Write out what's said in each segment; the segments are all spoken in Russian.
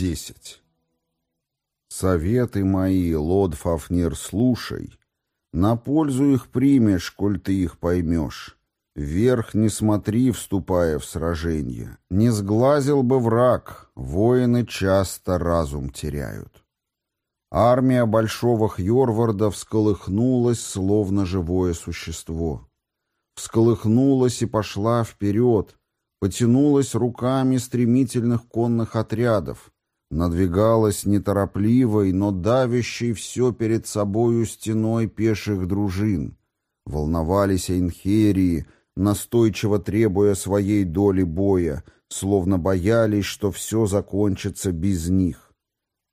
десять. Советы мои, лод Фафнир, слушай. На пользу их примешь, коль ты их поймешь. Вверх не смотри, вступая в сражение. Не сглазил бы враг, воины часто разум теряют. Армия Большого Хьорварда всколыхнулась, словно живое существо. Всколыхнулась и пошла вперед, потянулась руками стремительных конных отрядов, надвигалась неторопливой, но давящей все перед собою стеной пеших дружин. Волновались инхерии, настойчиво требуя своей доли боя, словно боялись, что все закончится без них.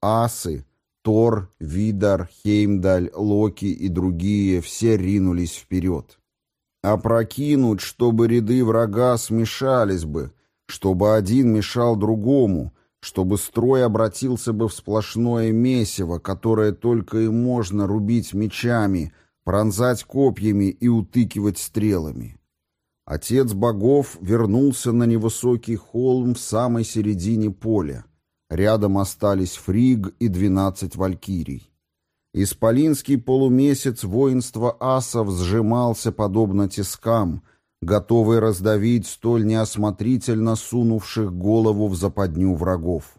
Асы, Тор, Видар, Хеймдаль, Локи и другие все ринулись вперед. Опрокинуть, чтобы ряды врага смешались бы, чтобы один мешал другому, чтобы строй обратился бы в сплошное месиво, которое только и можно рубить мечами, пронзать копьями и утыкивать стрелами. Отец богов вернулся на невысокий холм в самой середине поля. Рядом остались Фриг и двенадцать валькирий. Исполинский полумесяц воинства асов сжимался подобно тискам, готовый раздавить столь неосмотрительно сунувших голову в западню врагов.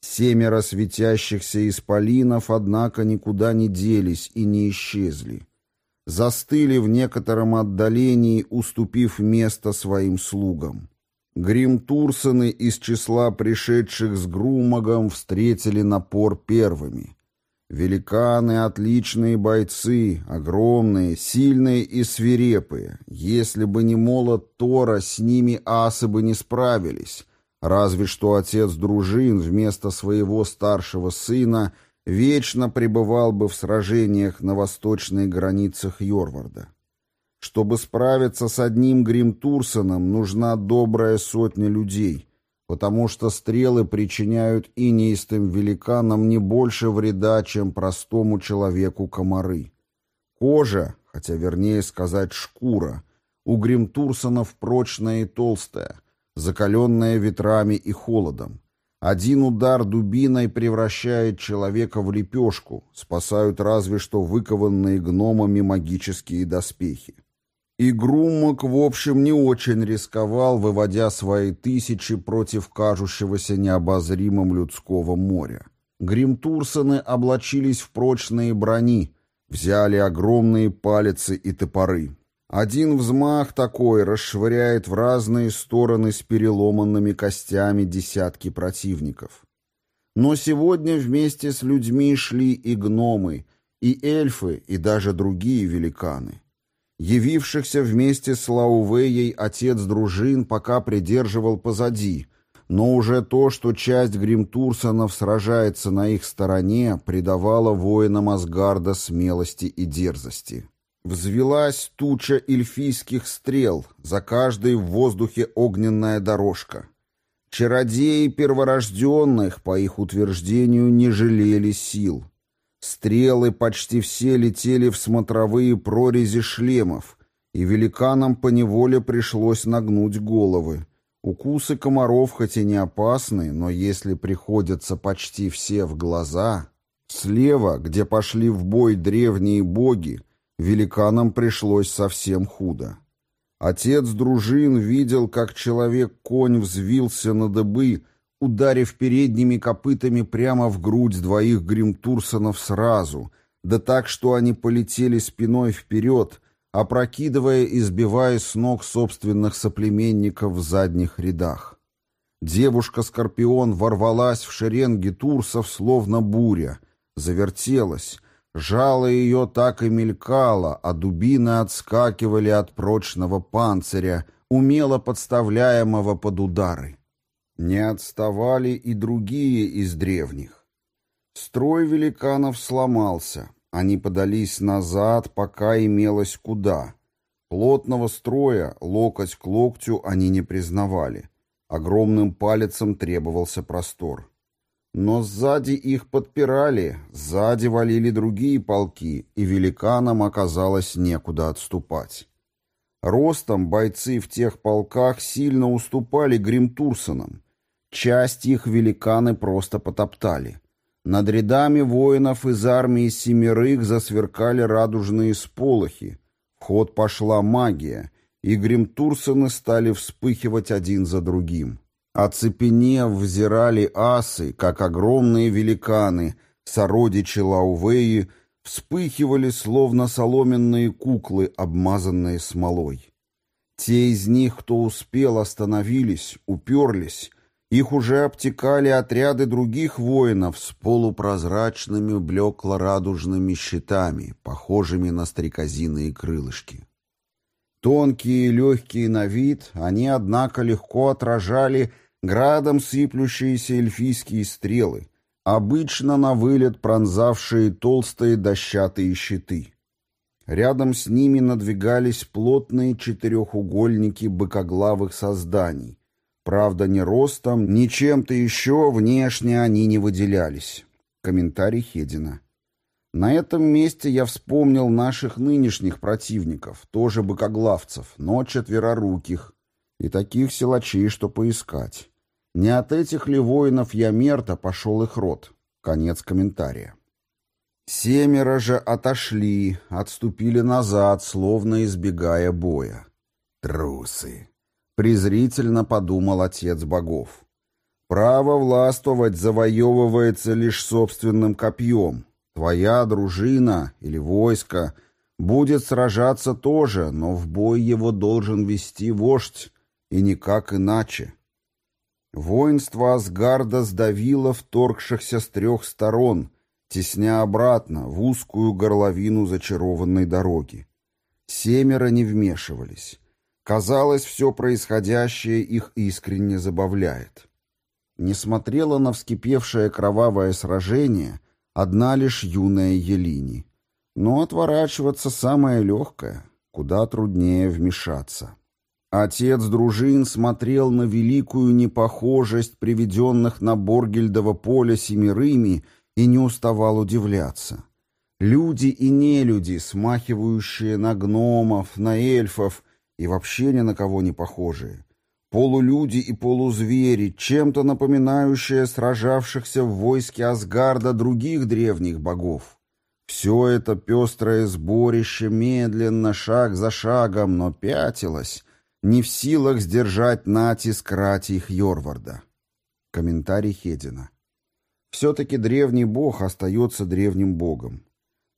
Семеро светящихся исполинов, однако, никуда не делись и не исчезли. Застыли в некотором отдалении, уступив место своим слугам. Гримтурсоны из числа пришедших с Грумагом встретили напор первыми. Великаны — отличные бойцы, огромные, сильные и свирепые. Если бы не молот Тора, с ними асы бы не справились. Разве что отец дружин вместо своего старшего сына вечно пребывал бы в сражениях на восточных границах Йорварда. Чтобы справиться с одним Гримтурсоном, нужна добрая сотня людей — потому что стрелы причиняют инеистым великанам не больше вреда, чем простому человеку комары. Кожа, хотя вернее сказать шкура, у гримтурсонов прочная и толстая, закаленная ветрами и холодом. Один удар дубиной превращает человека в лепешку, спасают разве что выкованные гномами магические доспехи. И Груммак, в общем, не очень рисковал, выводя свои тысячи против кажущегося необозримым людского моря. Гримтурсоны облачились в прочные брони, взяли огромные палицы и топоры. Один взмах такой расшвыряет в разные стороны с переломанными костями десятки противников. Но сегодня вместе с людьми шли и гномы, и эльфы, и даже другие великаны. Явившихся вместе с Лаувеей отец дружин пока придерживал позади, но уже то, что часть Гримтурсонов сражается на их стороне, придавало воинам Асгарда смелости и дерзости. Взвелась туча эльфийских стрел, за каждой в воздухе огненная дорожка. Чародеи перворожденных, по их утверждению, не жалели сил — Стрелы почти все летели в смотровые прорези шлемов, и великанам поневоле пришлось нагнуть головы. Укусы комаров хоть и не опасны, но если приходятся почти все в глаза... Слева, где пошли в бой древние боги, великанам пришлось совсем худо. Отец дружин видел, как человек-конь взвился на дыбы, ударив передними копытами прямо в грудь двоих гримтурсонов сразу, да так, что они полетели спиной вперед, опрокидывая и сбивая с ног собственных соплеменников в задних рядах. Девушка-скорпион ворвалась в шеренги турсов, словно буря, завертелась, жало ее так и мелькало, а дубины отскакивали от прочного панциря, умело подставляемого под удары. Не отставали и другие из древних. Строй великанов сломался, они подались назад, пока имелось куда. Плотного строя, локоть к локтю, они не признавали. Огромным палецом требовался простор. Но сзади их подпирали, сзади валили другие полки, и великанам оказалось некуда отступать. Ростом бойцы в тех полках сильно уступали гримтурсонам, Часть их великаны просто потоптали. Над рядами воинов из армии семерых засверкали радужные сполохи. В ход пошла магия, и гримтурсоны стали вспыхивать один за другим. Оцепенев, взирали асы, как огромные великаны, сородичи Лаувеи, вспыхивали, словно соломенные куклы, обмазанные смолой. Те из них, кто успел, остановились, уперлись, их уже обтекали отряды других воинов с полупрозрачными блекло-радужными щитами, похожими на стрекозиные крылышки. Тонкие и легкие на вид, они, однако, легко отражали градом сыплющиеся эльфийские стрелы, обычно на вылет пронзавшие толстые дощатые щиты. Рядом с ними надвигались плотные четырехугольники быкоглавых созданий. Правда, ни ростом, ни чем-то еще внешне они не выделялись. Комментарий Хедина. На этом месте я вспомнил наших нынешних противников, тоже быкоглавцев, но четвероруких, и таких силачей, что поискать. Не от этих ли воинов Ямерта пошел их род? Конец комментария. Семеро же отошли, отступили назад, словно избегая боя. Трусы. Презрительно подумал отец богов. Право властвовать завоевывается лишь собственным копьем. Твоя дружина или войско будет сражаться тоже, но в бой его должен вести вождь, и никак иначе. Воинство Асгарда сдавило вторгшихся с трех сторон, тесня обратно в узкую горловину зачарованной дороги. Семеро не вмешивались. Казалось, все происходящее их искренне забавляет. Не смотрела на вскипевшее кровавое сражение одна лишь юная Елини. Но отворачиваться самое легкое, куда труднее вмешаться. Отец дружин смотрел на великую непохожесть приведенных на Боргельдово поле семерыми и не уставал удивляться. Люди и нелюди, смахивающие на гномов, на эльфов и вообще ни на кого не похожие. Полулюди и полузвери, чем-то напоминающие сражавшихся в войске Асгарда других древних богов. Все это пестрое сборище медленно, шаг за шагом, но пятилось, не в силах сдержать натиск рати Хьорварда. Комментарий Хедина. Все-таки древний бог остается древним богом.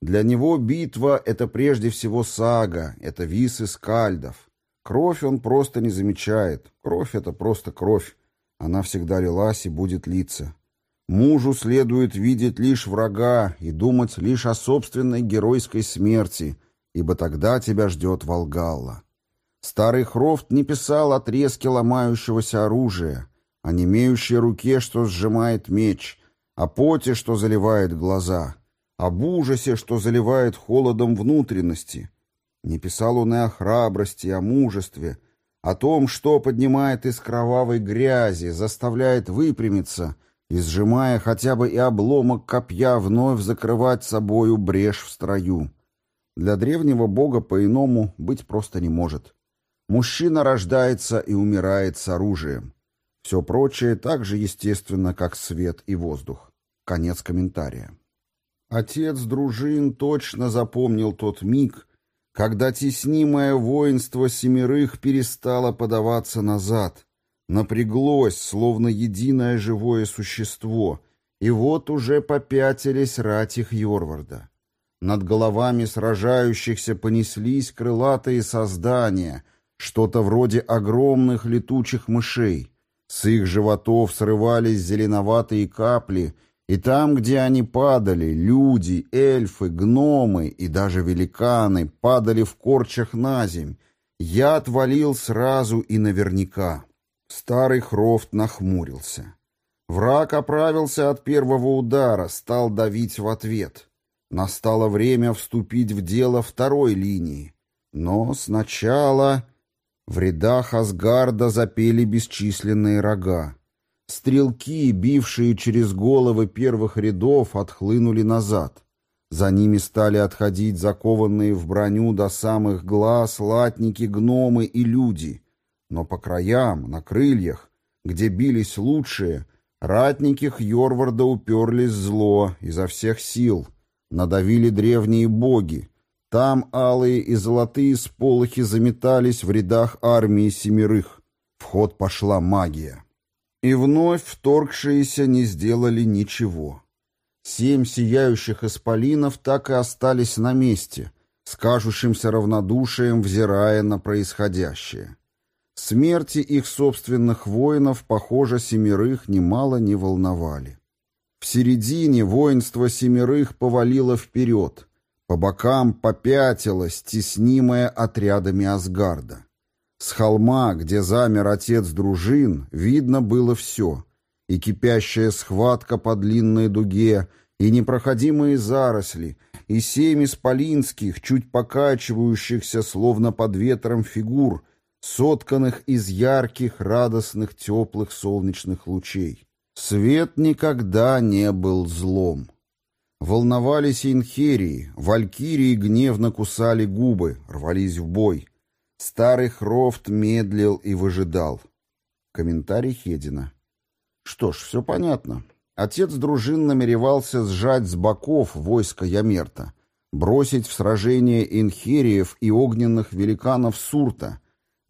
Для него битва — это прежде всего сага, это висы скальдов. Кровь он просто не замечает. Кровь — это просто кровь. Она всегда лилась и будет литься. Мужу следует видеть лишь врага и думать лишь о собственной геройской смерти, ибо тогда тебя ждет Волгалла. Старый Хрофт не писал о треске ломающегося оружия, о немеющей руке, что сжимает меч, о поте, что заливает глаза, об ужасе, что заливает холодом внутренности. Не писал он и о храбрости, о мужестве, о том, что поднимает из кровавой грязи, заставляет выпрямиться и, сжимая хотя бы и обломок копья, вновь закрывать собою брешь в строю. Для древнего бога по-иному быть просто не может. Мужчина рождается и умирает с оружием. Все прочее так же естественно, как свет и воздух. Конец комментария. Отец дружин точно запомнил тот миг, когда теснимое воинство семерых перестало подаваться назад, напряглось, словно единое живое существо, и вот уже попятились рати Хьорварда. Над головами сражающихся понеслись крылатые создания — что-то вроде огромных летучих мышей. С их животов срывались зеленоватые капли, и там, где они падали, люди, эльфы, гномы и даже великаны падали в корчах на земь. Яд валил сразу и наверняка. Старый Хрофт нахмурился. Враг оправился от первого удара, стал давить в ответ. Настало время вступить в дело второй линии. Но сначала... В рядах Асгарда запели бесчисленные рога. Стрелки, бившие через головы первых рядов, отхлынули назад. За ними стали отходить закованные в броню до самых глаз латники, гномы и люди. Но по краям, на крыльях, где бились лучшие, ратники Хьорварда уперлись зло изо всех сил, надавили древние боги. Там алые и золотые сполохи заметались в рядах армии семерых. В ход пошла магия. И вновь вторгшиеся не сделали ничего. Семь сияющих исполинов так и остались на месте, с кажущимся равнодушием взирая на происходящее. Смерти их собственных воинов, похоже, семерых немало не волновали. В середине воинство семерых повалило вперед, по бокам попятилось, теснимое отрядами Асгарда. С холма, где замер отец дружин, видно было все. И кипящая схватка по длинной дуге, и непроходимые заросли, и семь исполинских, чуть покачивающихся, словно под ветром фигур, сотканных из ярких, радостных, теплых солнечных лучей. Свет никогда не был злом. Волновались инхерии, валькирии гневно кусали губы, рвались в бой. Старый Хрофт медлил и выжидал. Комментарий Хедина. Что ж, все понятно. Отец дружин намеревался сжать с боков войско Ямерта, бросить в сражение инхериев и огненных великанов Сурта,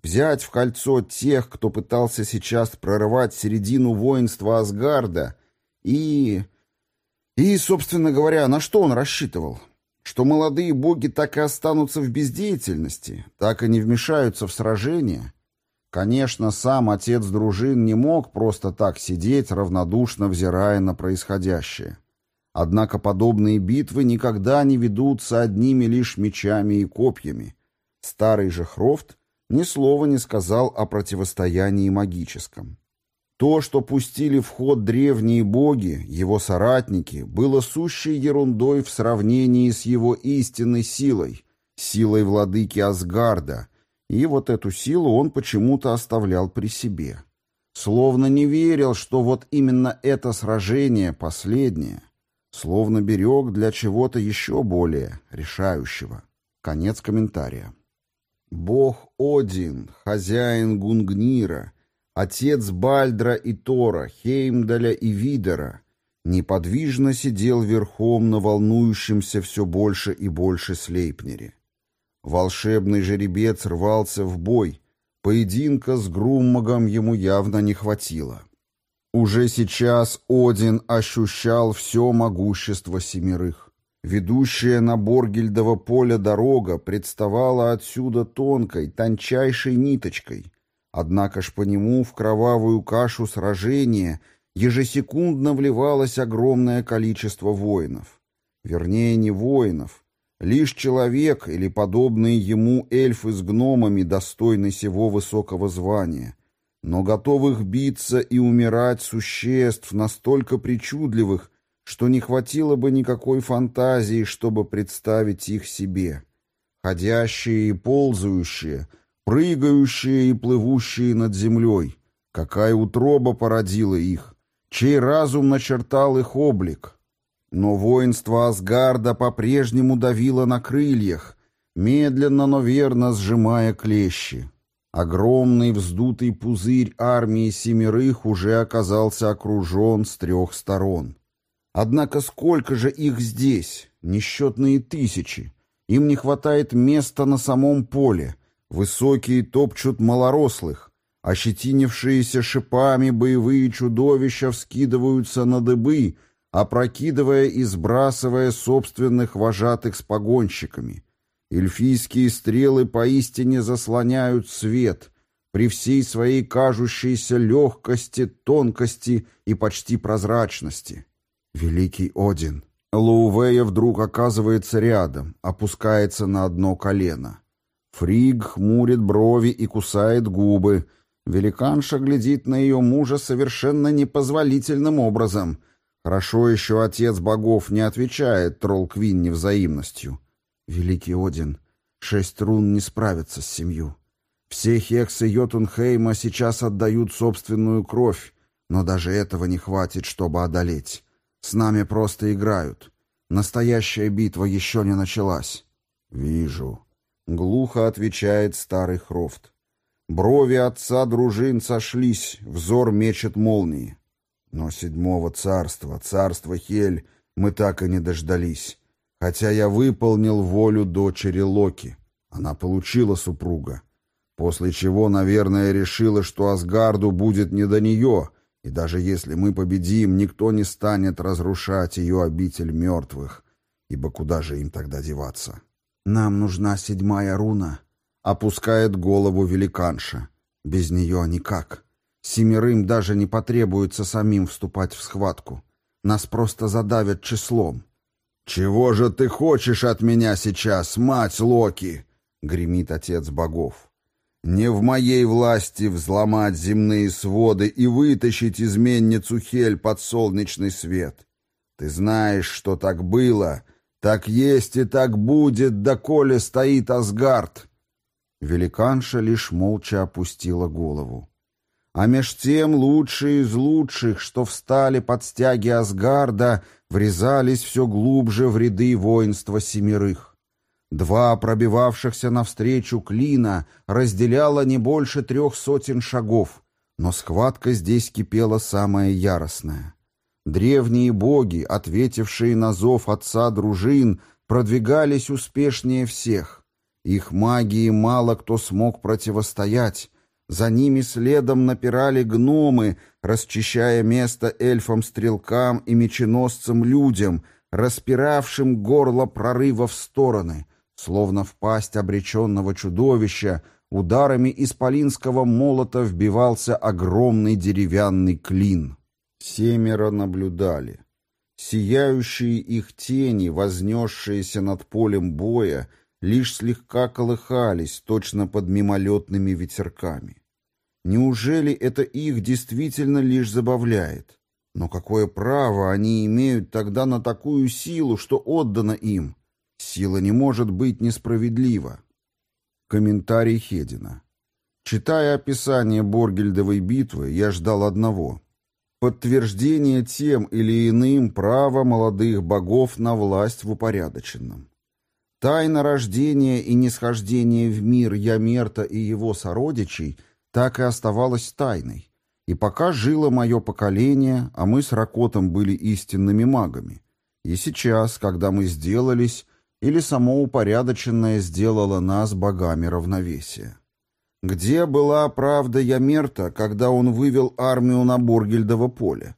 взять в кольцо тех, кто пытался сейчас прорывать середину воинства Асгарда, и... И, собственно говоря, на что он рассчитывал? Что молодые боги так и останутся в бездеятельности, так и не вмешаются в сражение — Конечно, сам отец дружин не мог просто так сидеть, равнодушно взирая на происходящее. Однако подобные битвы никогда не ведутся одними лишь мечами и копьями. Старый же Хрофт ни слова не сказал о противостоянии магическом. То, что пустили в ход древние боги, его соратники, было сущей ерундой в сравнении с его истинной силой, силой владыки Асгарда — и вот эту силу он почему-то оставлял при себе. Словно не верил, что вот именно это сражение последнее. Словно берег для чего-то еще более решающего. Конец комментария. Бог Один, хозяин Гунгнира, отец Бальдра и Тора, Хеймдаля и Видера, неподвижно сидел верхом на волнующемся все больше и больше Слейпнере. Волшебный жеребец рвался в бой. Поединка с Груммагом ему явно не хватило. Уже сейчас Один ощущал все могущество семерых. Ведущая на Боргельдово поле дорога представала отсюда тонкой, тончайшей ниточкой. Однако ж по нему в кровавую кашу сражения ежесекундно вливалось огромное количество воинов. Вернее, не воинов, Лишь человек или подобные ему эльфы с гномами достойны сего высокого звания, но готовых биться и умирать существ настолько причудливых, что не хватило бы никакой фантазии, чтобы представить их себе. Ходящие и ползающие, прыгающие и плывущие над землей. Какая утроба породила их, чей разум начертал их облик, но воинство Асгарда по-прежнему давило на крыльях, медленно, но верно сжимая клещи. Огромный вздутый пузырь армии семерых уже оказался окружен с трех сторон. Однако сколько же их здесь? Несчетные тысячи. Им не хватает места на самом поле. Высокие топчут малорослых. Ощетинившиеся шипами боевые чудовища вскидываются на дыбы — опрокидывая и сбрасывая собственных вожатых с погонщиками. Эльфийские стрелы поистине заслоняют свет при всей своей кажущейся легкости, тонкости и почти прозрачности. Великий Один. Лаувея вдруг оказывается рядом, опускается на одно колено. Фриг хмурит брови и кусает губы. Великанша глядит на ее мужа совершенно непозволительным образом — Хорошо еще отец богов не отвечает тролл-квин взаимностью. Великий Один, шесть рун не справятся с семью. Все хексы Йотунхейма сейчас отдают собственную кровь, но даже этого не хватит, чтобы одолеть. С нами просто играют. Настоящая битва еще не началась. Вижу. Глухо отвечает старый Хрофт. Брови отца дружин сошлись, взор мечет молнии. Но седьмого царства, царства Хель, мы так и не дождались. Хотя я выполнил волю дочери Локи. Она получила супруга. После чего, наверное, решила, что Асгарду будет не до нее, и даже если мы победим, никто не станет разрушать ее обитель мертвых, ибо куда же им тогда деваться? Нам нужна седьмая руна. Опускает голову великанша. Без нее никак. Семерым даже не потребуется самим вступать в схватку. Нас просто задавят числом. «Чего же ты хочешь от меня сейчас, мать Локи?» — гремит отец богов. «Не в моей власти взломать земные своды и вытащить изменницу Хель под солнечный свет. Ты знаешь, что так было, так есть и так будет, доколе стоит Асгард». Великанша лишь молча опустила голову. А меж тем лучшие из лучших, что встали под стяги Асгарда, врезались все глубже в ряды воинства семерых. Два пробивавшихся навстречу клина разделяло не больше трех сотен шагов, но схватка здесь кипела самая яростная. Древние боги, ответившие на зов отца дружин, продвигались успешнее всех. Их магии мало кто смог противостоять, за ними следом напирали гномы, расчищая место эльфам-стрелкам и меченосцам-людям, распиравшим горло прорыва в стороны, словно в пасть обреченного чудовища, ударами исполинского молота вбивался огромный деревянный клин. Семеро наблюдали. Сияющие их тени, вознесшиеся над полем боя, лишь слегка колыхались, точно под мимолетными ветерками. Неужели это их действительно лишь забавляет? Но какое право они имеют тогда на такую силу, что отдано им? Сила не может быть несправедлива. Комментарий Хедина. Читая описание Боргельдовой битвы, я ждал одного — подтверждение тем или иным права молодых богов на власть в упорядоченном. Тайна рождения и нисхождения в мир Ямерта и его сородичей так и оставалась тайной. И пока жило мое поколение, а мы с Ракотом были истинными магами. И сейчас, когда мы сделались, или само упорядоченное сделало нас богами равновесия. Где была правда Ямерта, когда он вывел армию на Боргельдово поле?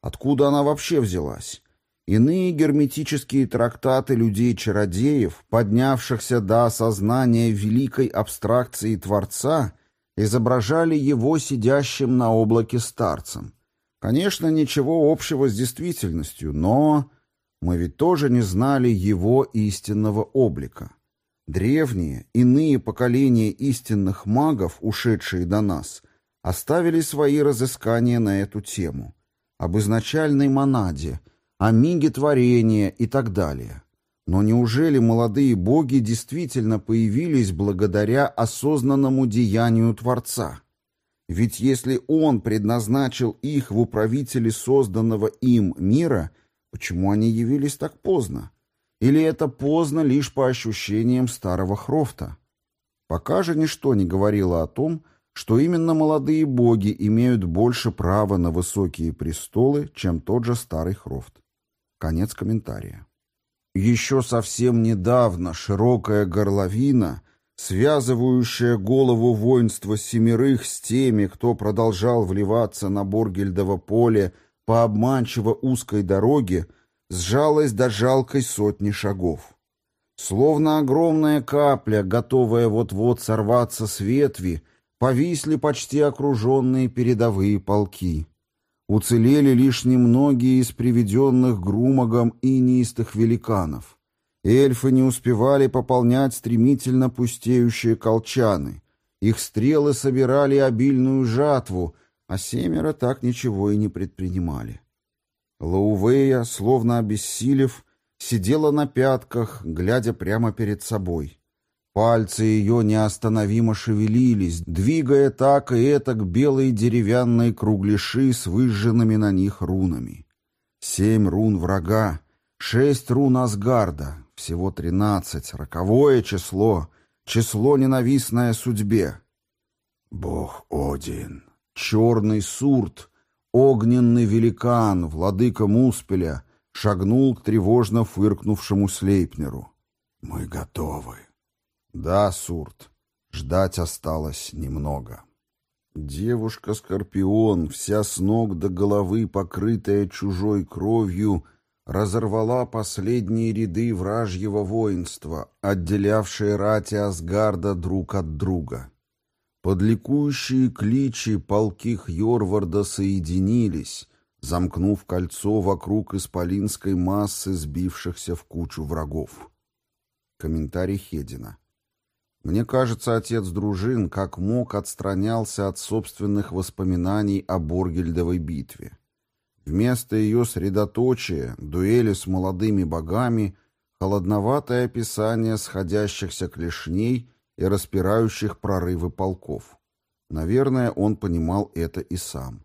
Откуда она вообще взялась? Иные герметические трактаты людей-чародеев, поднявшихся до осознания великой абстракции Творца, изображали его сидящим на облаке старцем. Конечно, ничего общего с действительностью, но мы ведь тоже не знали его истинного облика. Древние, иные поколения истинных магов, ушедшие до нас, оставили свои разыскания на эту тему. Об изначальной монаде – о миге творения и так далее. Но неужели молодые боги действительно появились благодаря осознанному деянию Творца? Ведь если Он предназначил их в управители созданного им мира, почему они явились так поздно? Или это поздно лишь по ощущениям старого Хрофта? Пока же ничто не говорило о том, что именно молодые боги имеют больше права на высокие престолы, чем тот же старый Хрофт. Конец комментария. Еще совсем недавно широкая горловина, связывающая голову воинства семерых с теми, кто продолжал вливаться на Боргельдово поле по обманчиво узкой дороге, сжалась до жалкой сотни шагов. Словно огромная капля, готовая вот-вот сорваться с ветви, повисли почти окруженные передовые полки. Уцелели лишь немногие из приведенных Грумагом и неистых великанов. Эльфы не успевали пополнять стремительно пустеющие колчаны. Их стрелы собирали обильную жатву, а семеро так ничего и не предпринимали. Лаувея, словно обессилев, сидела на пятках, глядя прямо перед собой. Пальцы ее неостановимо шевелились, двигая так и этак белые деревянные кругляши с выжженными на них рунами. Семь рун врага, шесть рун Асгарда, всего тринадцать, роковое число, число ненавистное судьбе. Бог Один, черный сурт, огненный великан, владыка Муспеля, шагнул к тревожно фыркнувшему Слейпнеру. «Мы готовы». «Да, Сурт, ждать осталось немного». Девушка-скорпион, вся с ног до головы покрытая чужой кровью, разорвала последние ряды вражьего воинства, отделявшие рати Асгарда друг от друга. Под кличи полки Хьорварда соединились, замкнув кольцо вокруг исполинской массы сбившихся в кучу врагов. Комментарий Хедина. Мне кажется, отец дружин как мог отстранялся от собственных воспоминаний о Боргельдовой битве. Вместо ее средоточия, дуэли с молодыми богами, холодноватое описание сходящихся клешней и распирающих прорывы полков. Наверное, он понимал это и сам.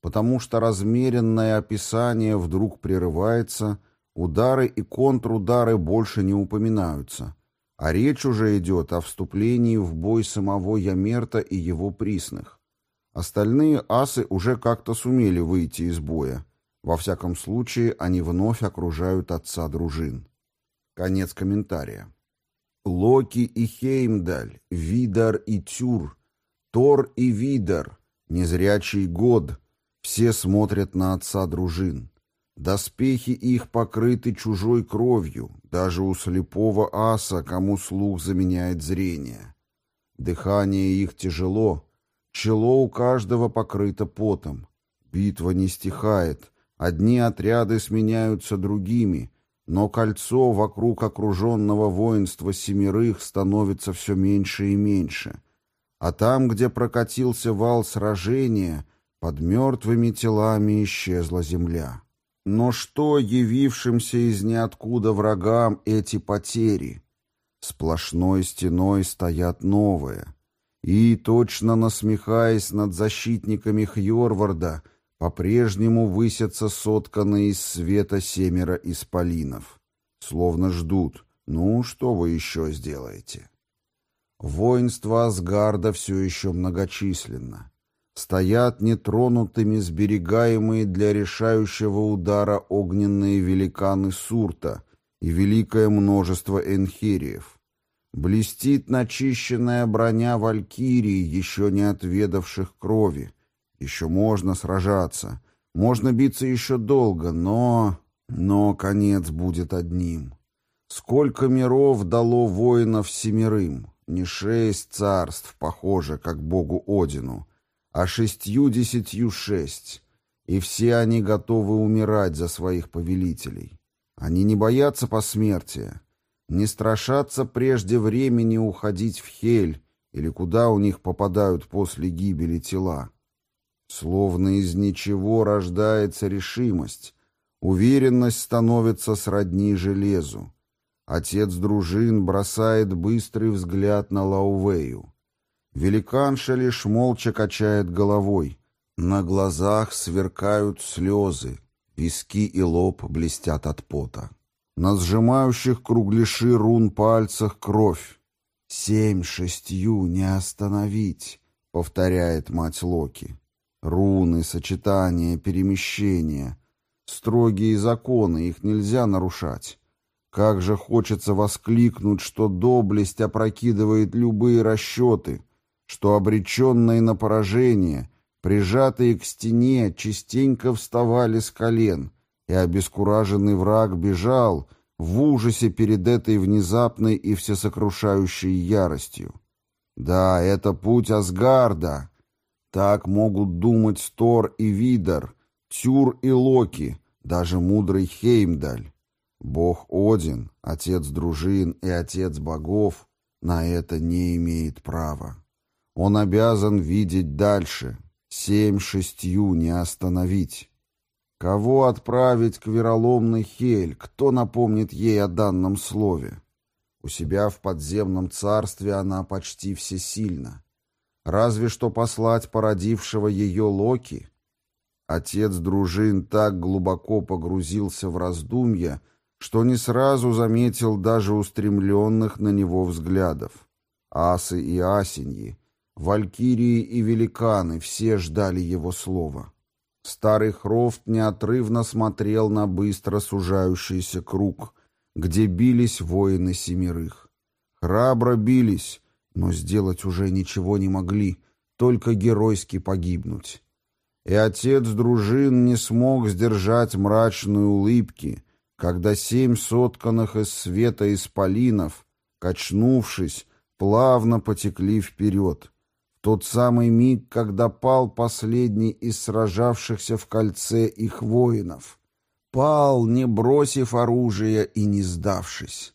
Потому что размеренное описание вдруг прерывается, удары и контрудары больше не упоминаются, а речь уже идет о вступлении в бой самого Ямерта и его присных. Остальные асы уже как-то сумели выйти из боя. Во всяком случае, они вновь окружают отца дружин. Конец комментария. Локи и Хеймдаль, Видар и Тюр, Тор и Видар, Незрячий Год — все смотрят на отца дружин. Доспехи их покрыты чужой кровью, даже у слепого аса, кому слух заменяет зрение. Дыхание их тяжело, чело у каждого покрыто потом. Битва не стихает, одни отряды сменяются другими, но кольцо вокруг окруженного воинства семерых становится все меньше и меньше. А там, где прокатился вал сражения, под мертвыми телами исчезла земля. Но что явившимся из ниоткуда врагам эти потери? Сплошной стеной стоят новые. И, точно насмехаясь над защитниками Хьорварда, по-прежнему высятся сотканные из света семеро исполинов. Словно ждут. Ну, что вы еще сделаете? Воинство Асгарда все еще многочисленно стоят нетронутыми сберегаемые для решающего удара огненные великаны Сурта и великое множество энхириев. Блестит начищенная броня валькирий, еще не отведавших крови. Еще можно сражаться, можно биться еще долго, но... Но конец будет одним. Сколько миров дало воинов семерым? Не шесть царств, похоже, как богу Одину, а шестью-десятью шесть, и все они готовы умирать за своих повелителей. Они не боятся посмертия, не страшатся прежде времени уходить в Хель или куда у них попадают после гибели тела. Словно из ничего рождается решимость, уверенность становится сродни железу. Отец дружин бросает быстрый взгляд на Лаувею. Великанша лишь молча качает головой. На глазах сверкают слезы, виски и лоб блестят от пота. На сжимающих кругляши рун пальцах кровь. «Семь шестью не остановить», — повторяет мать Локи. Руны, сочетания, перемещения. Строгие законы, их нельзя нарушать. Как же хочется воскликнуть, что доблесть опрокидывает любые расчеты, что обреченные на поражение, прижатые к стене, частенько вставали с колен, и обескураженный враг бежал в ужасе перед этой внезапной и всесокрушающей яростью. Да, это путь Асгарда. Так могут думать Тор и Видар, Тюр и Локи, даже мудрый Хеймдаль. Бог Один, отец дружин и отец богов, на это не имеет права. Он обязан видеть дальше. Семь шестью не остановить. Кого отправить к вероломной Хель? Кто напомнит ей о данном слове? У себя в подземном царстве она почти всесильна. Разве что послать породившего ее Локи? Отец дружин так глубоко погрузился в раздумья, что не сразу заметил даже устремленных на него взглядов. Асы и асеньи, Валькирии и великаны все ждали его слова. Старый Хрофт неотрывно смотрел на быстро сужающийся круг, где бились воины семерых. Храбро бились, но сделать уже ничего не могли, только геройски погибнуть. И отец дружин не смог сдержать мрачной улыбки, когда семь сотканных из света исполинов, качнувшись, плавно потекли вперед, в тот самый миг, когда пал последний из сражавшихся в кольце их воинов. Пал, не бросив оружие и не сдавшись.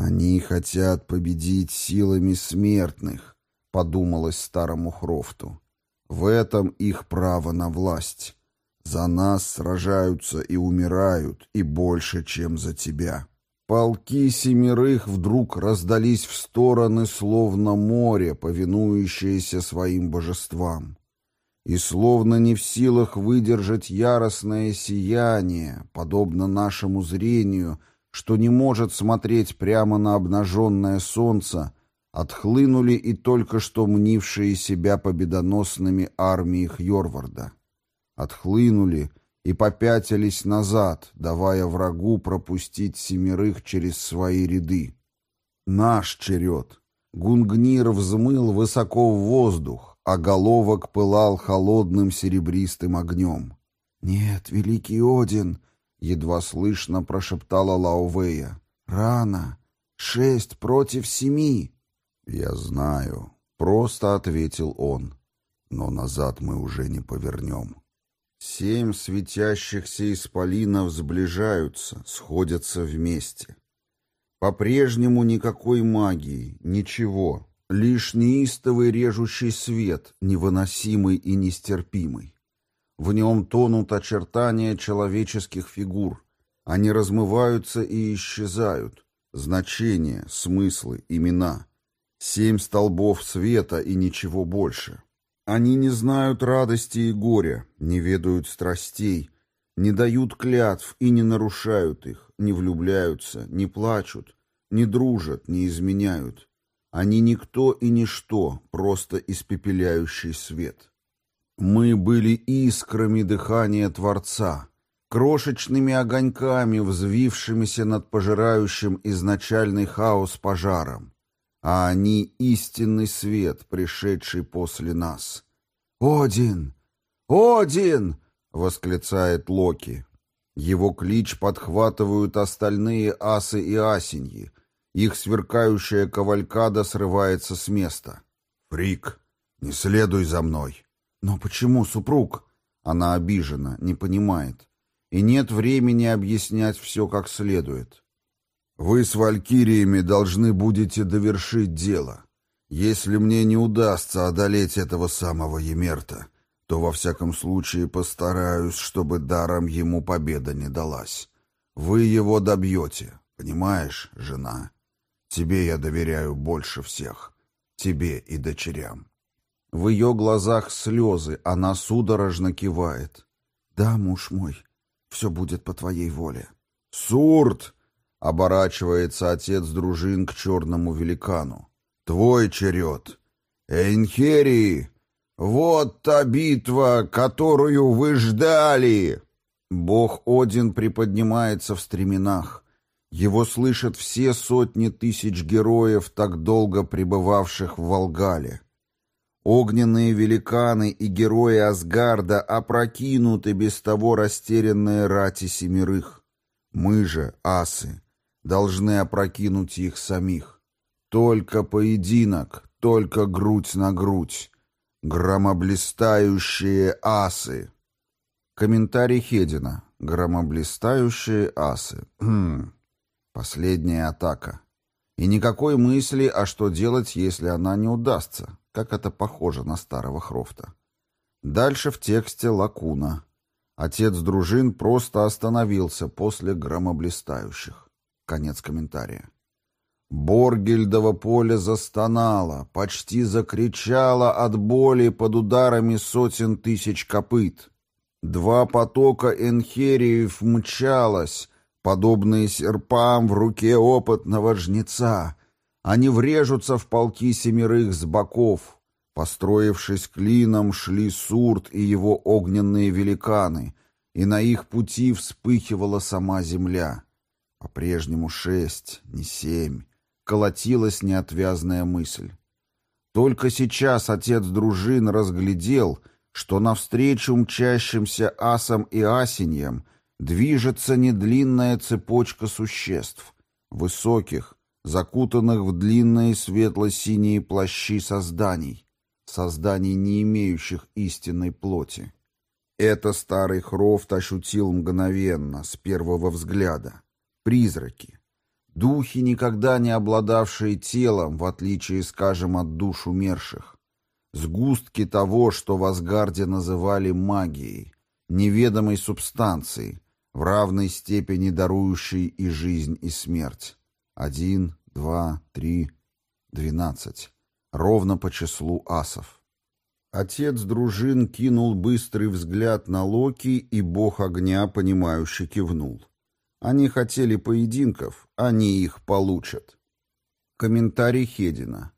«Они хотят победить силами смертных», — подумалось старому Хрофту. «В этом их право на власть. За нас сражаются и умирают, и больше, чем за тебя». Полки семерых вдруг раздались в стороны, словно море, повинующееся своим божествам. И словно не в силах выдержать яростное сияние, подобно нашему зрению, что не может смотреть прямо на обнаженное солнце, отхлынули и только что мнившие себя победоносными армии Хьорварда. Отхлынули и попятились назад, давая врагу пропустить семерых через свои ряды. Наш черед. Гунгнир взмыл высоко в воздух, а головок пылал холодным серебристым огнем. «Нет, великий Один!» — едва слышно прошептала Лаувея. «Рано! Шесть против семи!» «Я знаю», — просто ответил он. «Но назад мы уже не повернем». Семь светящихся исполинов сближаются, сходятся вместе. По-прежнему никакой магии, ничего, лишь неистовый режущий свет, невыносимый и нестерпимый. В нем тонут очертания человеческих фигур, они размываются и исчезают, значения, смыслы, имена. Семь столбов света и ничего больше. Они не знают радости и горя, не ведают страстей, не дают клятв и не нарушают их, не влюбляются, не плачут, не дружат, не изменяют. Они никто и ничто, просто испепеляющий свет. Мы были искрами дыхания Творца, крошечными огоньками, взвившимися над пожирающим изначальный хаос пожаром а они — истинный свет, пришедший после нас. «Один! Один!» — восклицает Локи. Его клич подхватывают остальные асы и асеньи. Их сверкающая кавалькада срывается с места. «Фрик, не следуй за мной!» «Но почему, супруг?» Она обижена, не понимает. И нет времени объяснять все как следует. Вы с валькириями должны будете довершить дело. Если мне не удастся одолеть этого самого Емерта, то во всяком случае постараюсь, чтобы даром ему победа не далась. Вы его добьете, понимаешь, жена? Тебе я доверяю больше всех, тебе и дочерям. В ее глазах слезы, она судорожно кивает. «Да, муж мой, все будет по твоей воле». «Сурт!» Оборачивается отец дружин к черному великану. «Твой черед! Эйнхерии! Вот та битва, которую вы ждали!» Бог Один приподнимается в стременах. Его слышат все сотни тысяч героев, так долго пребывавших в Волгале. Огненные великаны и герои Асгарда опрокинуты без того растерянные рати семерых. Мы же, асы, должны опрокинуть их самих. Только поединок, только грудь на грудь. Громоблистающие асы. Комментарий Хедина. Громоблистающие асы. Хм. Последняя атака. И никакой мысли, а что делать, если она не удастся, как это похоже на старого Хрофта. Дальше в тексте лакуна. Отец дружин просто остановился после громоблистающих. Конец комментария. Боргельдово поле застонало, почти закричало от боли под ударами сотен тысяч копыт. Два потока энхериев мчалось, подобные серпам в руке опытного жнеца. Они врежутся в полки семерых с боков. Построившись клином, шли Сурт и его огненные великаны, и на их пути вспыхивала сама земля. По-прежнему шесть, не семь. Колотилась неотвязная мысль. Только сейчас отец дружин разглядел, что навстречу мчащимся асам и асеньям движется недлинная цепочка существ, высоких, закутанных в длинные светло-синие плащи созданий, созданий, не имеющих истинной плоти. Это старый Хрофт ощутил мгновенно, с первого взгляда. Призраки. Духи, никогда не обладавшие телом, в отличие, скажем, от душ умерших. Сгустки того, что в Асгарде называли магией, неведомой субстанцией, в равной степени дарующей и жизнь, и смерть. Один, два, три, двенадцать. Ровно по числу асов. Отец дружин кинул быстрый взгляд на Локи, и бог огня, понимающе кивнул. Они хотели поединков, они их получат. Комментарий Хедина.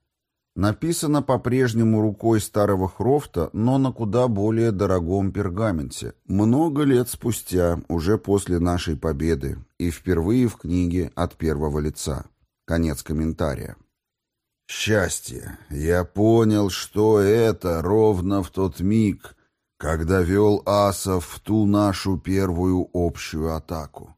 Написано по-прежнему рукой старого Хрофта, но на куда более дорогом пергаменте. Много лет спустя, уже после нашей победы, и впервые в книге от первого лица. Конец комментария. Счастье. Я понял, что это ровно в тот миг, когда вел асов в ту нашу первую общую атаку.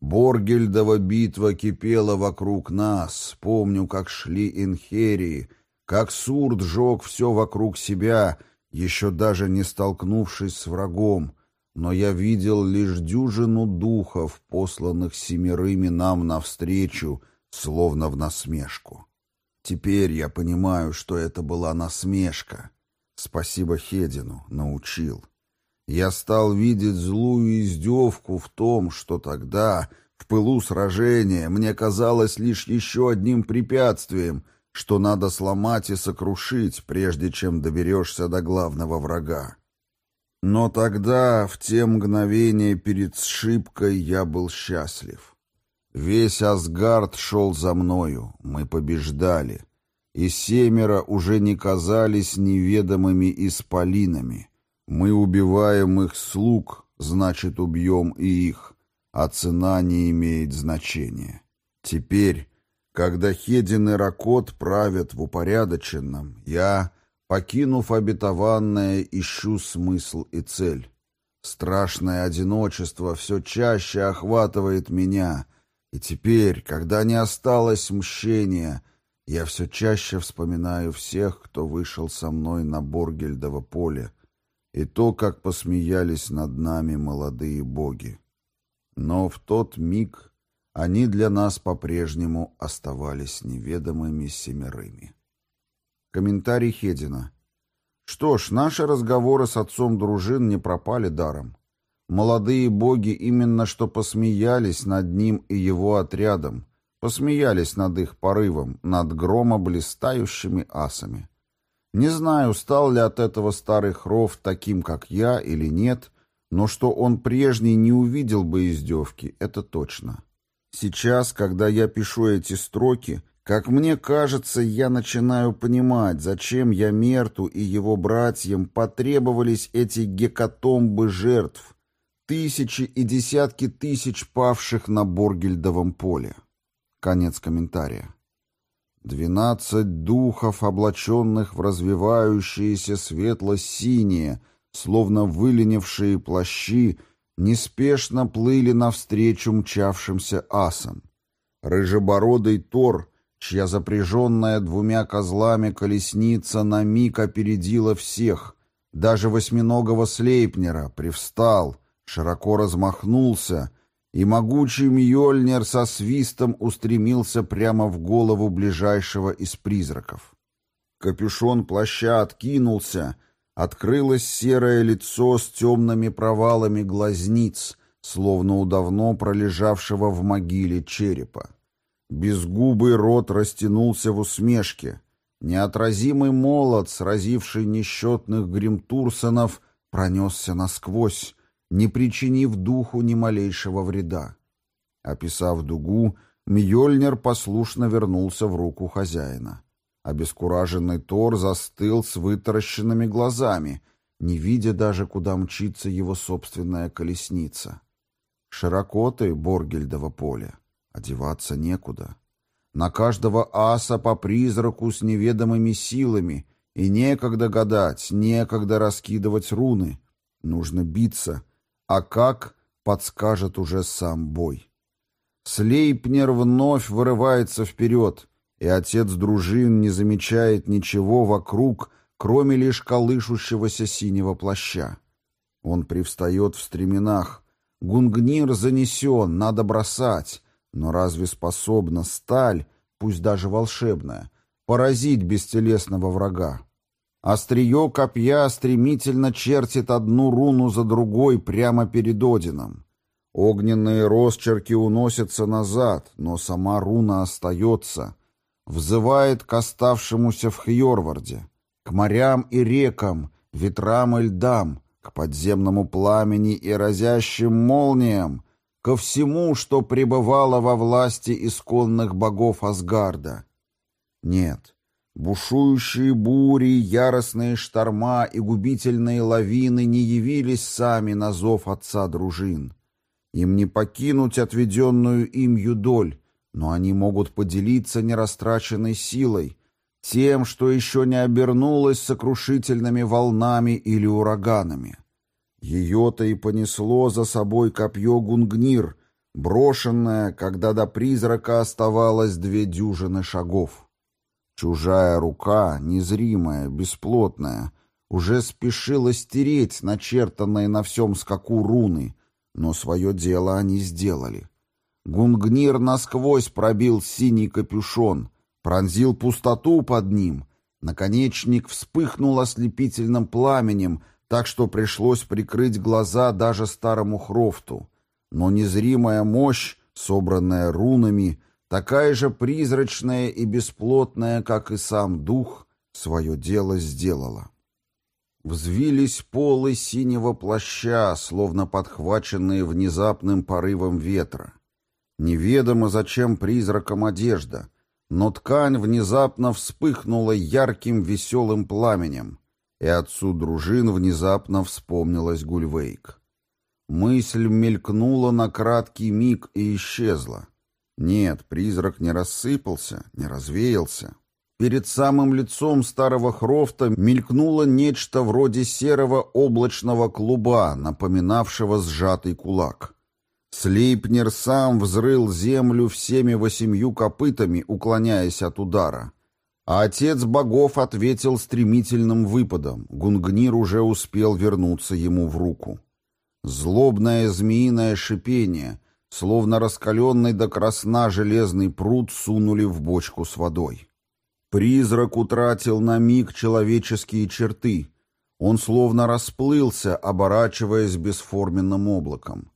Боргельдова битва кипела вокруг нас. Помню, как шли инхерии, как Сурд жег все вокруг себя, еще даже не столкнувшись с врагом. Но я видел лишь дюжину духов, посланных семерыми нам навстречу, словно в насмешку. Теперь я понимаю, что это была насмешка. Спасибо Хедину, научил. Я стал видеть злую издевку в том, что тогда, в пылу сражения, мне казалось лишь еще одним препятствием, что надо сломать и сокрушить, прежде чем доберешься до главного врага. Но тогда, в те мгновения перед сшибкой, я был счастлив. Весь Асгард шел за мною, мы побеждали, и семеро уже не казались неведомыми исполинами — мы убиваем их слуг, значит, убьем и их, а цена не имеет значения. Теперь, когда Хедин и Ракот правят в упорядоченном, я, покинув обетованное, ищу смысл и цель. Страшное одиночество все чаще охватывает меня, и теперь, когда не осталось мщения, я все чаще вспоминаю всех, кто вышел со мной на Боргельдово поле, и то, как посмеялись над нами молодые боги. Но в тот миг они для нас по-прежнему оставались неведомыми семерыми. Комментарий Хедина. Что ж, наши разговоры с отцом дружин не пропали даром. Молодые боги именно что посмеялись над ним и его отрядом, посмеялись над их порывом, над громоблистающими асами. Не знаю, стал ли от этого старый Хров таким, как я, или нет, но что он прежний не увидел бы издевки, это точно. Сейчас, когда я пишу эти строки, как мне кажется, я начинаю понимать, зачем я Мерту и его братьям потребовались эти гекатомбы жертв, тысячи и десятки тысяч павших на Боргельдовом поле. Конец комментария. Двенадцать духов, облаченных в развивающиеся светло-синие, словно выленившие плащи, неспешно плыли навстречу мчавшимся асам. Рыжебородый Тор, чья запряженная двумя козлами колесница на миг опередила всех, даже восьминогого Слейпнера, привстал, широко размахнулся — и могучий Мьёльнир со свистом устремился прямо в голову ближайшего из призраков. Капюшон плаща откинулся, открылось серое лицо с темными провалами глазниц, словно у давно пролежавшего в могиле черепа. Безгубый рот растянулся в усмешке. Неотразимый молот, сразивший несчетных гримтурсонов, пронесся насквозь, не причинив духу ни малейшего вреда. Описав дугу, Мьёльнир послушно вернулся в руку хозяина. Обескураженный Тор застыл с вытаращенными глазами, не видя даже, куда мчится его собственная колесница. Широко Боргельдово поле, одеваться некуда. На каждого аса по призраку с неведомыми силами, и некогда гадать, некогда раскидывать руны. Нужно биться, а как, подскажет уже сам бой. Слейпнер вновь вырывается вперед, и отец дружин не замечает ничего вокруг, кроме лишь колышущегося синего плаща. Он привстает в стременах. Гунгнир занесен, надо бросать. Но разве способна сталь, пусть даже волшебная, поразить бестелесного врага? Острие копья стремительно чертит одну руну за другой прямо перед Одином. Огненные росчерки уносятся назад, но сама руна остается. Взывает к оставшемуся в Хьорварде, к морям и рекам, ветрам и льдам, к подземному пламени и разящим молниям, ко всему, что пребывало во власти исконных богов Асгарда. Нет, бушующие бури, яростные шторма и губительные лавины не явились сами на зов отца дружин. Им не покинуть отведенную им юдоль, но они могут поделиться нерастраченной силой, тем, что еще не обернулось сокрушительными волнами или ураганами. Ее-то и понесло за собой копье Гунгнир, брошенное, когда до призрака оставалось две дюжины шагов. Чужая рука, незримая, бесплотная, уже спешила стереть начертанные на всем скаку руны, но свое дело они сделали. Гунгнир насквозь пробил синий капюшон, пронзил пустоту под ним. Наконечник вспыхнул ослепительным пламенем, так что пришлось прикрыть глаза даже старому Хрофту. Но незримая мощь, собранная рунами, такая же призрачная и бесплотная, как и сам дух, свое дело сделала. Взвились полы синего плаща, словно подхваченные внезапным порывом ветра. Неведомо зачем призракам одежда, но ткань внезапно вспыхнула ярким веселым пламенем, и отцу дружин внезапно вспомнилась Гульвейк. Мысль мелькнула на краткий миг и исчезла. Нет, призрак не рассыпался, не развеялся. Перед самым лицом старого Хрофта мелькнуло нечто вроде серого облачного клуба, напоминавшего сжатый кулак. Слейпнер сам взрыл землю всеми восемью копытами, уклоняясь от удара. А отец богов ответил стремительным выпадом. Гунгнир уже успел вернуться ему в руку. Злобное змеиное шипение, словно раскаленный до красна железный пруд, сунули в бочку с водой. Призрак утратил на миг человеческие черты. Он словно расплылся, оборачиваясь бесформенным облаком.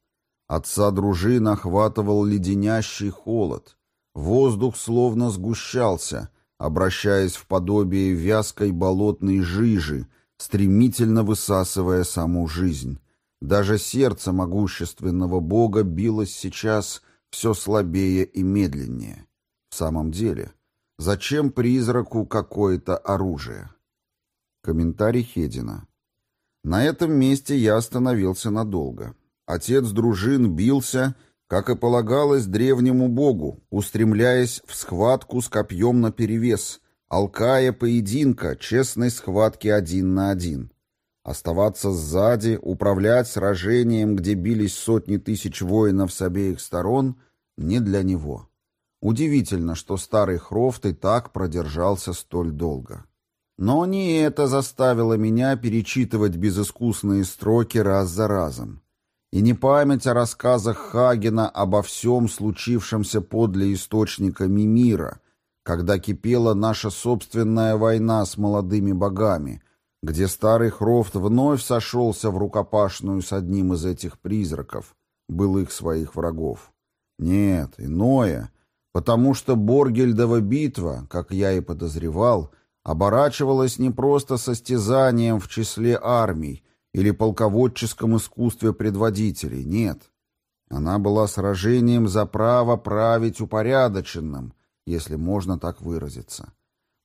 Отца дружин охватывал леденящий холод. Воздух словно сгущался, обращаясь в подобие вязкой болотной жижи, стремительно высасывая саму жизнь. Даже сердце могущественного бога билось сейчас все слабее и медленнее. В самом деле, зачем призраку какое-то оружие? Комментарий Хедина. На этом месте я остановился надолго. Отец дружин бился, как и полагалось древнему богу, устремляясь в схватку с копьем наперевес, алкая поединка, честной схватки один на один. Оставаться сзади, управлять сражением, где бились сотни тысяч воинов с обеих сторон, не для него. Удивительно, что старый Хрофт и так продержался столь долго. Но не это заставило меня перечитывать безыскусные строки раз за разом и не память о рассказах Хагена обо всем случившемся подле источника Мимира, когда кипела наша собственная война с молодыми богами, где старый Хрофт вновь сошелся в рукопашную с одним из этих призраков, былых своих врагов. Нет, иное, потому что Боргельдова битва, как я и подозревал, оборачивалась не просто состязанием в числе армий, или полководческом искусстве предводителей, нет. Она была сражением за право править упорядоченным, если можно так выразиться.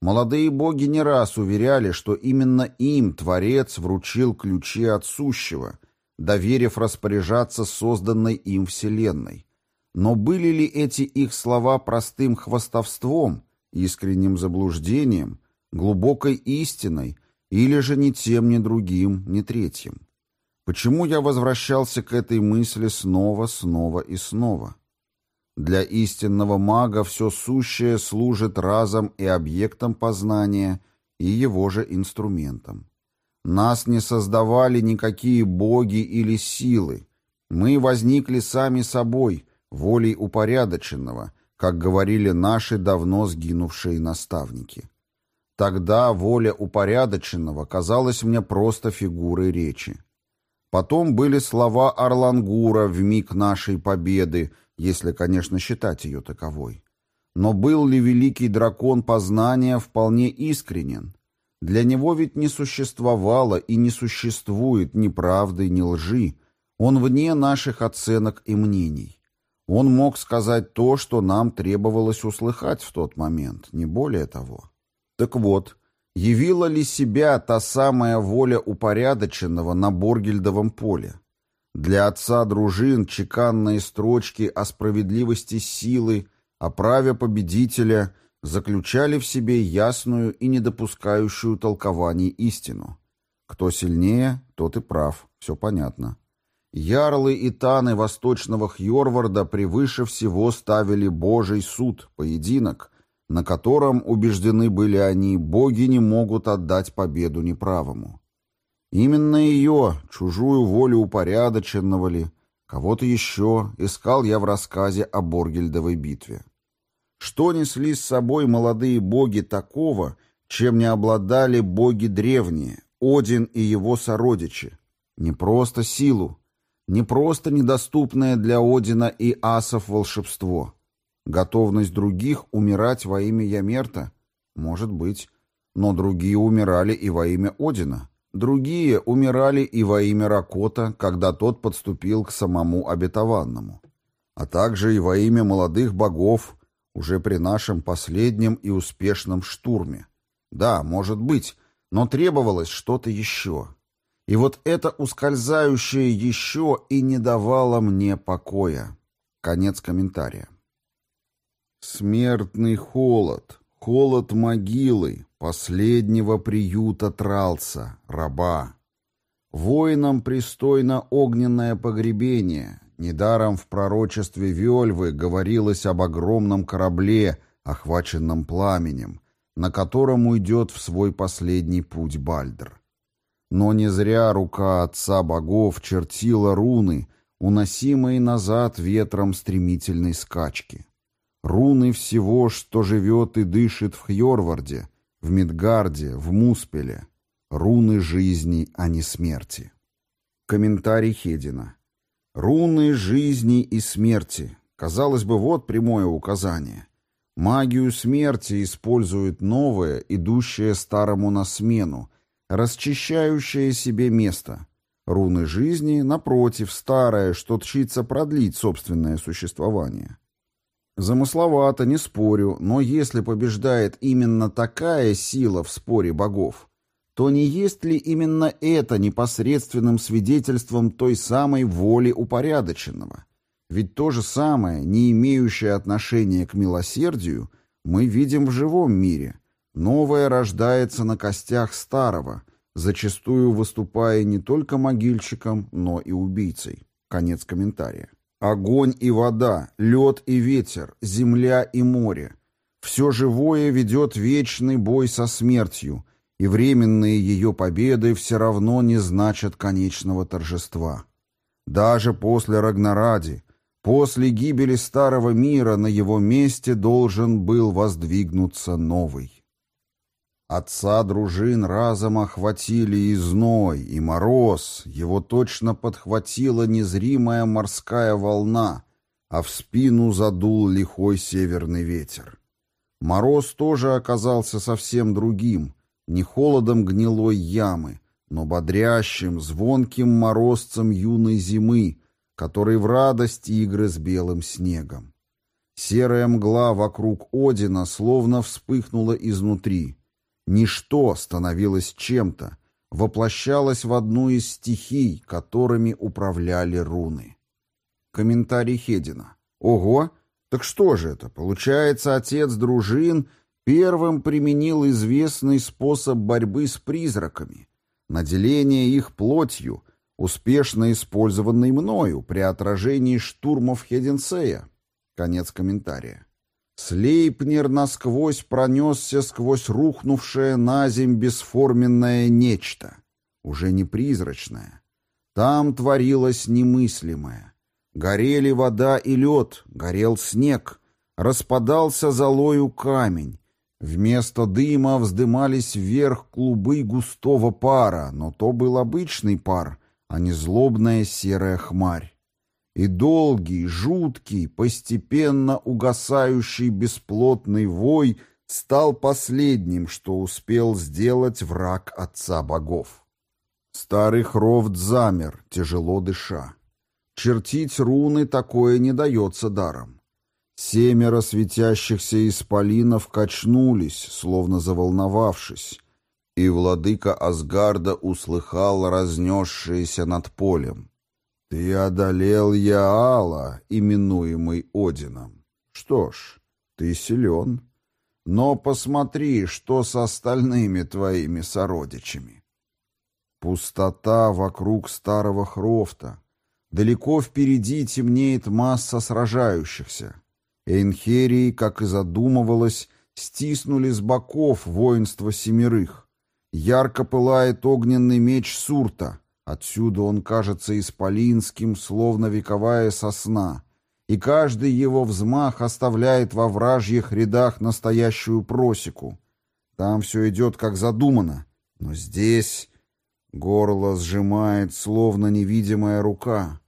Молодые боги не раз уверяли, что именно им Творец вручил ключи от сущего, доверив распоряжаться созданной им Вселенной. Но были ли эти их слова простым хвастовством, искренним заблуждением, глубокой истиной, или же ни тем, ни другим, ни третьим? Почему я возвращался к этой мысли снова, снова и снова? Для истинного мага все сущее служит разом и объектом познания, и его же инструментом. Нас не создавали никакие боги или силы. Мы возникли сами собой, волей упорядоченного, как говорили наши давно сгинувшие наставники. Тогда воля упорядоченного казалась мне просто фигурой речи. Потом были слова Орлангура в миг нашей победы, если, конечно, считать ее таковой. Но был ли великий дракон познания вполне искренен? Для него ведь не существовало и не существует ни правды, ни лжи. Он вне наших оценок и мнений. Он мог сказать то, что нам требовалось услыхать в тот момент, не более того. Так вот, явила ли себя та самая воля упорядоченного на Боргельдовом поле? Для отца дружин чеканные строчки о справедливости силы, о праве победителя заключали в себе ясную и недопускающую толкований истину. Кто сильнее, тот и прав, все понятно. Ярлы и таны восточного Хьорварда превыше всего ставили Божий суд, поединок, на котором, убеждены были они, боги не могут отдать победу неправому. Именно ее, чужую волю упорядоченного ли, кого-то еще, искал я в рассказе о Боргельдовой битве. Что несли с собой молодые боги такого, чем не обладали боги древние, Один и его сородичи? Не просто силу, не просто недоступное для Одина и асов волшебство. Готовность других умирать во имя Ямерта? Может быть. Но другие умирали и во имя Одина. Другие умирали и во имя Ракота, когда тот подступил к самому обетованному. А также и во имя молодых богов, уже при нашем последнем и успешном штурме. Да, может быть, но требовалось что-то еще. И вот это ускользающее еще и не давало мне покоя. Конец комментария. Смертный холод, холод могилы, последнего приюта Тралца, раба. Воинам пристойно огненное погребение. Недаром в пророчестве Вельвы говорилось об огромном корабле, охваченном пламенем, на котором уйдет в свой последний путь Бальдр. Но не зря рука отца богов чертила руны, уносимые назад ветром стремительной скачки. Руны всего, что живет и дышит в Хьорварде, в Мидгарде, в Муспеле. Руны жизни, а не смерти. Комментарий Хедина. Руны жизни и смерти. Казалось бы, вот прямое указание. Магию смерти использует новое, идущее старому на смену, расчищающее себе место. Руны жизни, напротив, старое, что тщится продлить собственное существование. Замысловато, не спорю, но если побеждает именно такая сила в споре богов, то не есть ли именно это непосредственным свидетельством той самой воли упорядоченного? Ведь то же самое, не имеющее отношения к милосердию, мы видим в живом мире. Новое рождается на костях старого, зачастую выступая не только могильщиком, но и убийцей. Конец комментария. Огонь и вода, лед и ветер, земля и море. Все живое ведет вечный бой со смертью, и временные ее победы все равно не значат конечного торжества. Даже после Рагнаради, после гибели старого мира на его месте должен был воздвигнуться новый. Отца дружин разом охватили и зной, и мороз, его точно подхватила незримая морская волна, а в спину задул лихой северный ветер. Мороз тоже оказался совсем другим, не холодом гнилой ямы, но бодрящим, звонким морозцем юной зимы, который в радость игры с белым снегом. Серая мгла вокруг Одина словно вспыхнула изнутри. Ничто становилось чем-то, воплощалось в одну из стихий, которыми управляли руны. Комментарий Хедина. Ого! Так что же это? Получается, отец дружин первым применил известный способ борьбы с призраками, наделение их плотью, успешно использованный мною при отражении штурмов Хеденсея. Конец комментария. Слейпнер насквозь пронесся сквозь рухнувшее на земь бесформенное нечто, уже не призрачное. Там творилось немыслимое. Горели вода и лед, горел снег, распадался золою камень. Вместо дыма вздымались вверх клубы густого пара, но то был обычный пар, а не злобная серая хмарь. И долгий, жуткий, постепенно угасающий бесплотный вой стал последним, что успел сделать враг отца богов. Старый Хрофт замер, тяжело дыша. Чертить руны такое не дается даром. Семеро светящихся исполинов качнулись, словно заволновавшись, и владыка Асгарда услыхал разнесшееся над полем. «Ты одолел Яала, именуемый Одином. Что ж, ты силен. Но посмотри, что с остальными твоими сородичами». Пустота вокруг старого Хрофта, Далеко впереди темнеет масса сражающихся. Эйнхерии, как и задумывалось, стиснули с боков воинство семерых. Ярко пылает огненный меч Сурта. Отсюда он кажется исполинским, словно вековая сосна. И каждый его взмах оставляет во вражьих рядах настоящую просеку. Там все идет, как задумано. Но здесь горло сжимает, словно невидимая рука.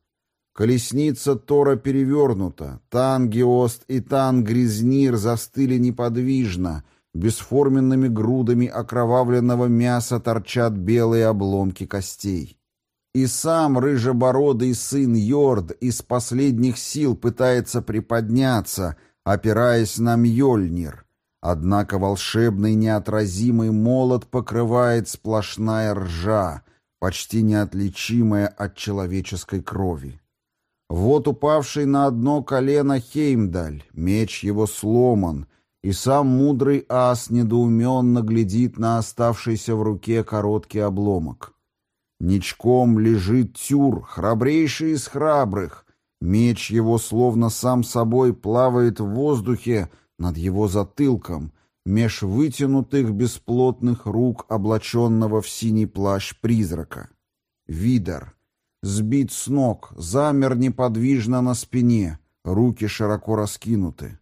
Колесница Тора перевернута, Тангиост и Тангризнир застыли неподвижно, бесформенными грудами окровавленного мяса торчат белые обломки костей. И сам рыжебородый сын Йорд из последних сил пытается приподняться, опираясь на Мьёльнир. Однако волшебный неотразимый молот покрывает сплошная ржа, почти неотличимая от человеческой крови. Вот упавший на одно колено Хеймдаль, меч его сломан, и сам мудрый ас недоуменно глядит на оставшийся в руке короткий обломок. Ничком лежит Тюр, храбрейший из храбрых. Меч его словно сам собой плавает в воздухе над его затылком, меж вытянутых бесплотных рук облаченного в синий плащ призрака. Видар — сбит с ног, замер неподвижно на спине, руки широко раскинуты.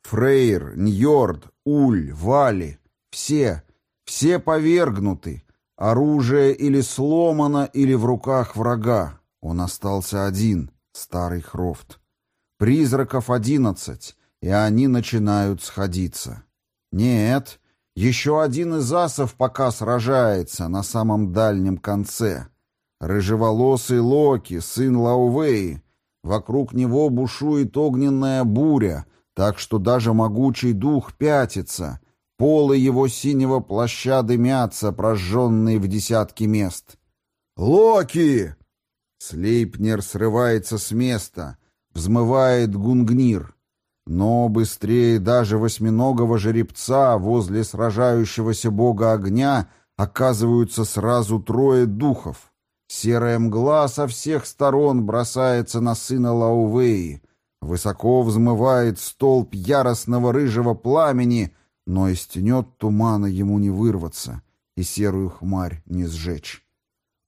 Фрейр, Ньорд, Уль, Вали — все, все повергнуты. Оружие или сломано, или в руках врага. Он остался один, старый Хрофт. Призраков одиннадцать, и они начинают сходиться. Нет, еще один из асов пока сражается на самом дальнем конце — Рыжеволосый Локи, сын Лаувеи. Вокруг него бушует огненная буря, так что даже могучий дух пятится. Полы его синего плаща дымятся, прожженные в десятки мест. «Локи!» Слейпнер срывается с места, взмывает гунгнир. Но быстрее даже восьминогого жеребца возле сражающегося бога огня оказываются сразу трое духов. Серая мгла со всех сторон бросается на сына Лаувеи, высоко взмывает столб яростного рыжего пламени, но из тенет тумана ему не вырваться и серую хмарь не сжечь.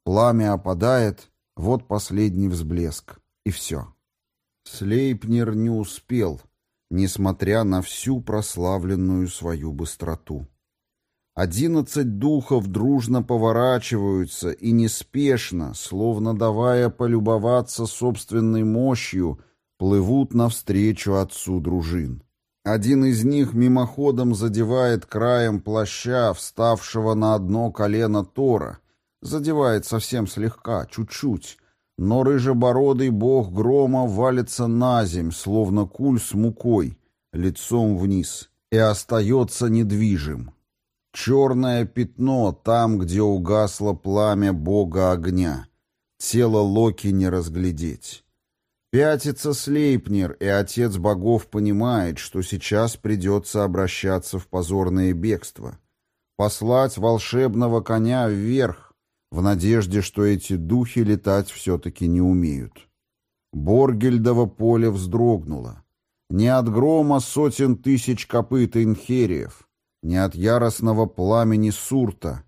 Пламя опадает, вот последний взблеск, и все. Слейпнер не успел, несмотря на всю прославленную свою быстроту. Одиннадцать духов дружно поворачиваются и неспешно, словно давая полюбоваться собственной мощью, плывут навстречу отцу дружин. Один из них мимоходом задевает краем плаща, вставшего на одно колено Тора, задевает совсем слегка, чуть-чуть, но рыжебородый бог грома валится на земь, словно куль с мукой, лицом вниз, и остается недвижим. Черное пятно там, где угасло пламя бога огня. Тело Локи не разглядеть. Пятится Слейпнер, и отец богов понимает, что сейчас придется обращаться в позорное бегство. Послать волшебного коня вверх, в надежде, что эти духи летать все-таки не умеют. Боргельдово поле вздрогнуло. Не от грома сотен тысяч копыт инхериев, не от яростного пламени сурта.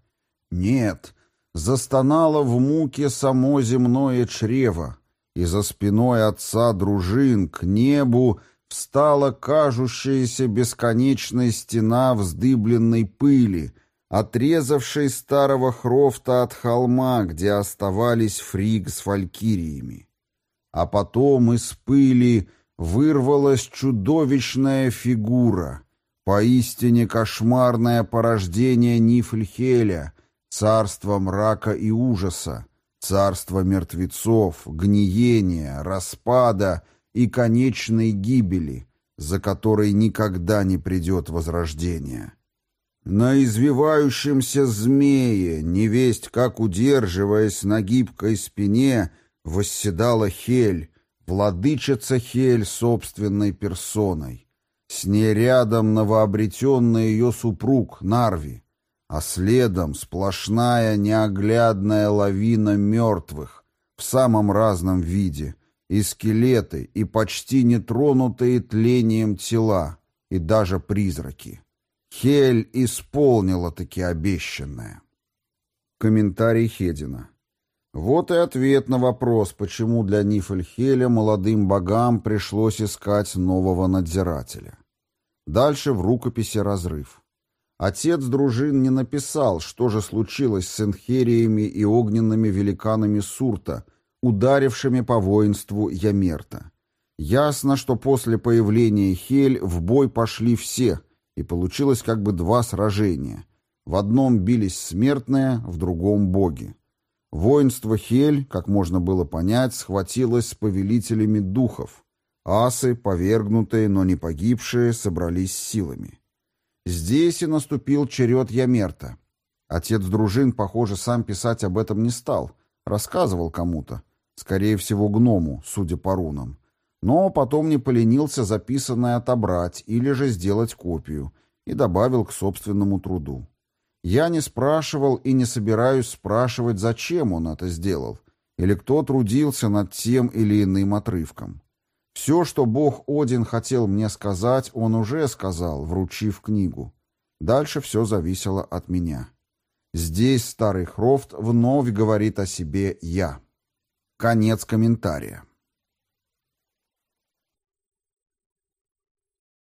Нет, застонало в муке само земное чрево, и за спиной отца дружин к небу встала кажущаяся бесконечная стена вздыбленной пыли, отрезавшей старого хрофта от холма, где оставались фриг с фалькириями. А потом из пыли вырвалась чудовищная фигура, поистине кошмарное порождение Нифльхеля, царство мрака и ужаса, царство мертвецов, гниения, распада и конечной гибели, за которой никогда не придет возрождение. На извивающемся змее, невесть как удерживаясь на гибкой спине, восседала Хель, владычица Хель собственной персоной. С ней рядом новообретенный ее супруг Нарви, а следом сплошная неоглядная лавина мертвых в самом разном виде, и скелеты, и почти нетронутые тлением тела, и даже призраки. Хель исполнила таки обещанное. Комментарий Хедина. Вот и ответ на вопрос, почему для Нифльхеля молодым богам пришлось искать нового надзирателя. Дальше в рукописи разрыв. Отец дружин не написал, что же случилось с энхериями и огненными великанами Сурта, ударившими по воинству Ямерта. Ясно, что после появления Хель в бой пошли все, и получилось как бы два сражения. В одном бились смертные, в другом боги. Воинство Хель, как можно было понять, схватилось с повелителями духов. Асы, повергнутые, но не погибшие, собрались силами. Здесь и наступил черед Ямерта. Отец дружин, похоже, сам писать об этом не стал. Рассказывал кому-то. Скорее всего, гному, судя по рунам. Но потом не поленился записанное отобрать или же сделать копию и добавил к собственному труду. Я не спрашивал и не собираюсь спрашивать, зачем он это сделал, или кто трудился над тем или иным отрывком. Все, что бог Один хотел мне сказать, он уже сказал, вручив книгу. Дальше все зависело от меня. Здесь старый Хрофт вновь говорит о себе «я». Конец комментария.